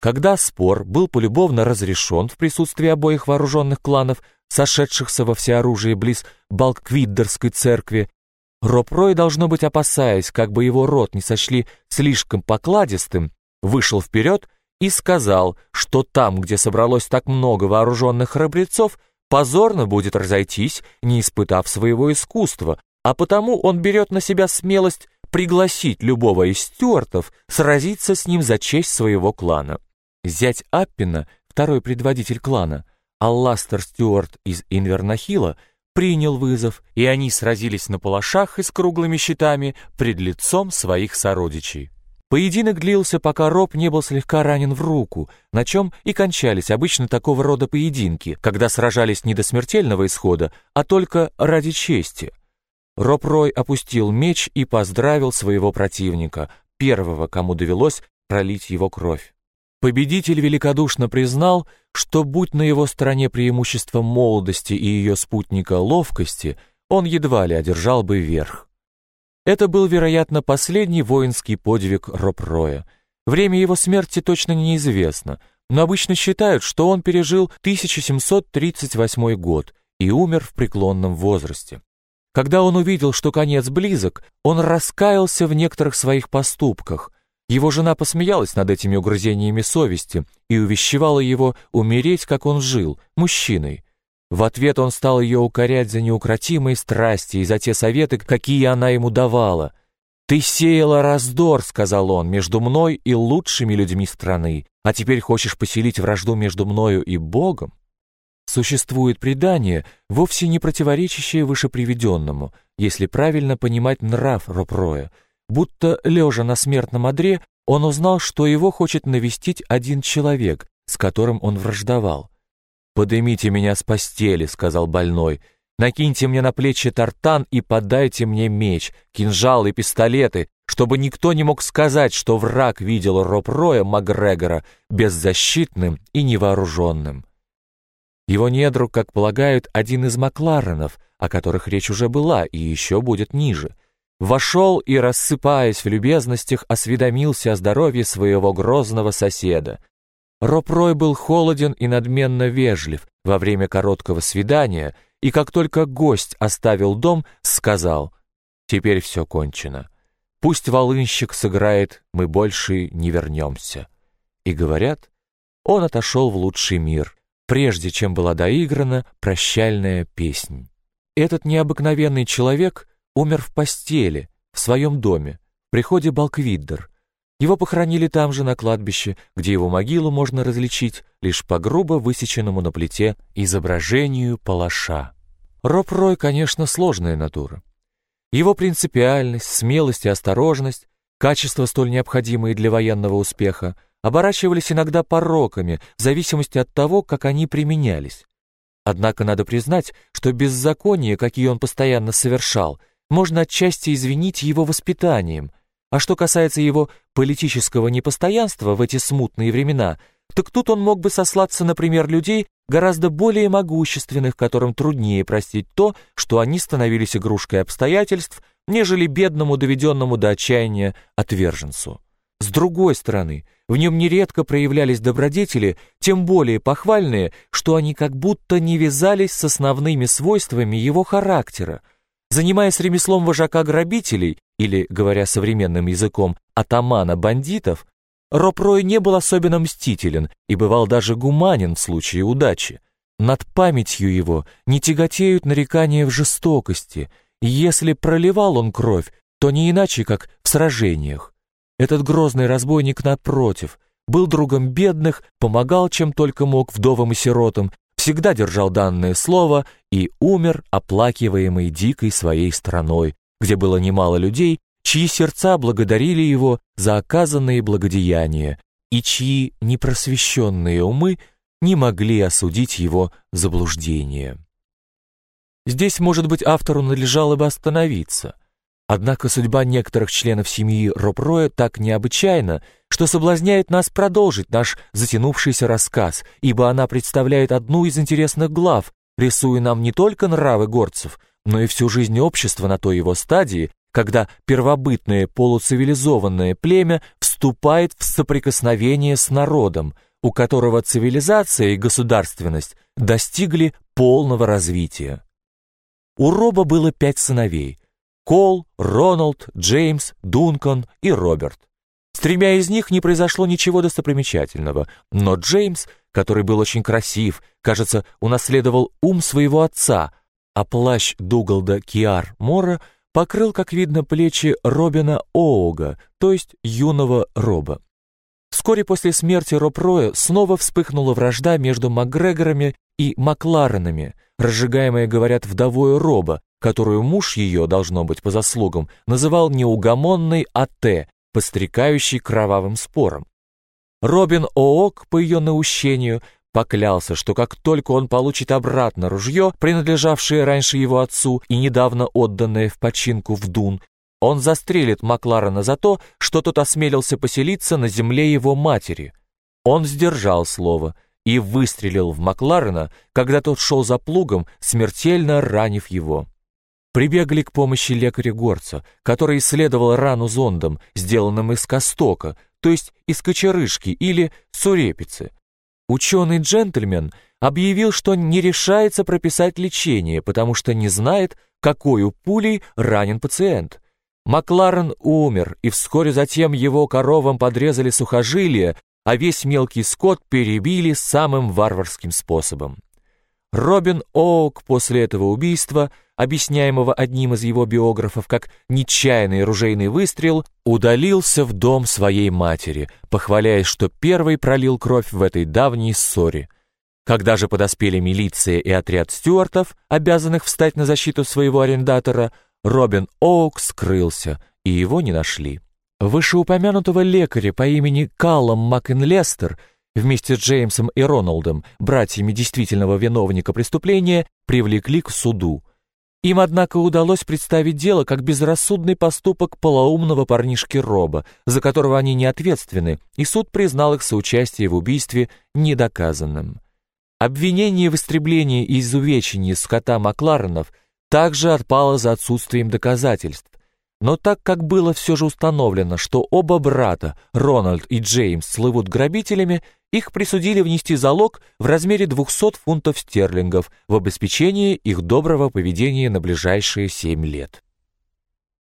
Когда спор был полюбовно разрешен в присутствии обоих вооруженных кланов, сошедшихся во всеоружие близ Балквиддерской церкви, Ропрой, должно быть, опасаясь, как бы его рот не сочли слишком покладистым, вышел вперед и сказал, что там, где собралось так много вооруженных храбрецов, позорно будет разойтись, не испытав своего искусства, а потому он берет на себя смелость пригласить любого из стюартов сразиться с ним за честь своего клана. Зять Аппина, второй предводитель клана, Алластер Стюарт из Инвернахила, принял вызов, и они сразились на палашах и с круглыми щитами пред лицом своих сородичей. Поединок длился, пока Роб не был слегка ранен в руку, на чем и кончались обычно такого рода поединки, когда сражались не до смертельного исхода, а только ради чести. Роб Рой опустил меч и поздравил своего противника, первого, кому довелось пролить его кровь. Победитель великодушно признал, что будь на его стороне преимущество молодости и ее спутника ловкости, он едва ли одержал бы верх. Это был, вероятно, последний воинский подвиг Ропроя. Время его смерти точно неизвестно, но обычно считают, что он пережил 1738 год и умер в преклонном возрасте. Когда он увидел, что конец близок, он раскаялся в некоторых своих поступках – его жена посмеялась над этими угрызениями совести и увещевала его умереть, как он жил, мужчиной. В ответ он стал ее укорять за неукротимые страсти и за те советы, какие она ему давала. «Ты сеяла раздор», — сказал он, — «между мной и лучшими людьми страны, а теперь хочешь поселить вражду между мною и Богом?» Существует предание, вовсе не противоречащее вышеприведенному, если правильно понимать нрав Ропроя — Будто, лежа на смертном одре, он узнал, что его хочет навестить один человек, с которым он враждовал. «Подымите меня с постели», — сказал больной, «накиньте мне на плечи тартан и подайте мне меч, кинжал и пистолеты, чтобы никто не мог сказать, что враг видел Роб Роя Макгрегора беззащитным и невооруженным». Его недруг, как полагают, один из Макларенов, о которых речь уже была и еще будет ниже — вошел и, рассыпаясь в любезностях, осведомился о здоровье своего грозного соседа. Ропрой был холоден и надменно вежлив во время короткого свидания, и как только гость оставил дом, сказал «Теперь все кончено. Пусть волынщик сыграет, мы больше не вернемся». И говорят, он отошел в лучший мир, прежде чем была доиграна прощальная песнь. Этот необыкновенный человек умер в постели, в своем доме, в приходе Балквиддер. Его похоронили там же, на кладбище, где его могилу можно различить лишь по грубо высеченному на плите изображению палаша. Роб Рой, конечно, сложная натура. Его принципиальность, смелость и осторожность, качества, столь необходимые для военного успеха, оборачивались иногда пороками, в зависимости от того, как они применялись. Однако надо признать, что беззаконие, какие он постоянно совершал, можно отчасти извинить его воспитанием, а что касается его политического непостоянства в эти смутные времена, так тут он мог бы сослаться, например, людей, гораздо более могущественных, которым труднее простить то, что они становились игрушкой обстоятельств, нежели бедному, доведенному до отчаяния отверженцу. С другой стороны, в нем нередко проявлялись добродетели, тем более похвальные, что они как будто не вязались с основными свойствами его характера, Занимаясь ремеслом вожака грабителей, или, говоря современным языком, атамана бандитов, Ропрой не был особенно мстителен и бывал даже гуманен в случае удачи. Над памятью его не тяготеют нарекания в жестокости, и если проливал он кровь, то не иначе, как в сражениях. Этот грозный разбойник, напротив, был другом бедных, помогал чем только мог вдовам и сиротам всегда держал данное слово и умер, оплакиваемый дикой своей страной, где было немало людей, чьи сердца благодарили его за оказанные благодеяния и чьи непросвещенные умы не могли осудить его заблуждение. Здесь, может быть, автору надлежало бы остановиться. Однако судьба некоторых членов семьи Ропроя так необычайна, что соблазняет нас продолжить наш затянувшийся рассказ, ибо она представляет одну из интересных глав, рисуя нам не только нравы горцев, но и всю жизнь общества на той его стадии, когда первобытное полуцивилизованное племя вступает в соприкосновение с народом, у которого цивилизация и государственность достигли полного развития. У Роба было пять сыновей – Кол, Роналд, Джеймс, Дункан и Роберт. С тремя из них не произошло ничего достопримечательного, но Джеймс, который был очень красив, кажется, унаследовал ум своего отца, а плащ Дугалда Киар Мора покрыл, как видно, плечи Робина Оуга, то есть юного Роба. Вскоре после смерти Роб Роя снова вспыхнула вражда между Макгрегорами и Макларенами, разжигаемая, говорят, вдовою Роба, которую муж ее, должно быть по заслугам, называл неугомонной АТ, пострекающей кровавым спором. Робин Оок, по ее наущению, поклялся, что как только он получит обратно ружье, принадлежавшее раньше его отцу и недавно отданное в починку в Дун, он застрелит Макларена за то, что тот осмелился поселиться на земле его матери. Он сдержал слово и выстрелил в Макларена, когда тот шел за плугом, смертельно ранив его. Прибегли к помощи лекаря-горца, который исследовал рану зондом, сделанным из костока, то есть из кочерышки или сурепицы. Ученый-джентльмен объявил, что не решается прописать лечение, потому что не знает, какой пулей ранен пациент. Макларен умер, и вскоре затем его коровам подрезали сухожилия, а весь мелкий скот перебили самым варварским способом. Робин Оук после этого убийства, объясняемого одним из его биографов как нечаянный ружейный выстрел, удалился в дом своей матери, похваляясь, что первый пролил кровь в этой давней ссоре. Когда же подоспели милиция и отряд стюартов, обязанных встать на защиту своего арендатора, Робин Оук скрылся, и его не нашли. Вышеупомянутого лекаря по имени Каллом Макинлестер вместе с Джеймсом и Роналдом, братьями действительного виновника преступления, привлекли к суду. Им, однако, удалось представить дело как безрассудный поступок полоумного парнишки Роба, за которого они не ответственны, и суд признал их соучастие в убийстве недоказанным. Обвинение в истреблении и изувечении скота Макларенов также отпало за отсутствием доказательств, но так как было все же установлено, что оба брата, Рональд и Джеймс, слывут грабителями, их присудили внести залог в размере 200 фунтов стерлингов в обеспечении их доброго поведения на ближайшие семь лет.